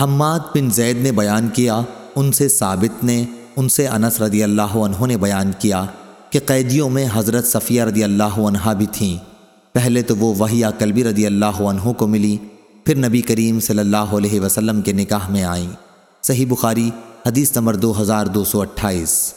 حماد بن زید نے بیان کیا، ان سے ثابت نے، ان سے انس رضی اللہ عنہ نے بیان کیا کہ قیدیوں میں حضرت صفیہ رضی اللہ عنہ بھی تھیں۔ پہلے تو وہ وحیہ کلبی رضی اللہ عنہ کو ملی، پھر نبی کریم صلی اللہ علیہ وسلم کے نکاح میں آئیں۔ صحیح بخاری، حدیث نمبر دو ہزار دو سو اٹھائیس۔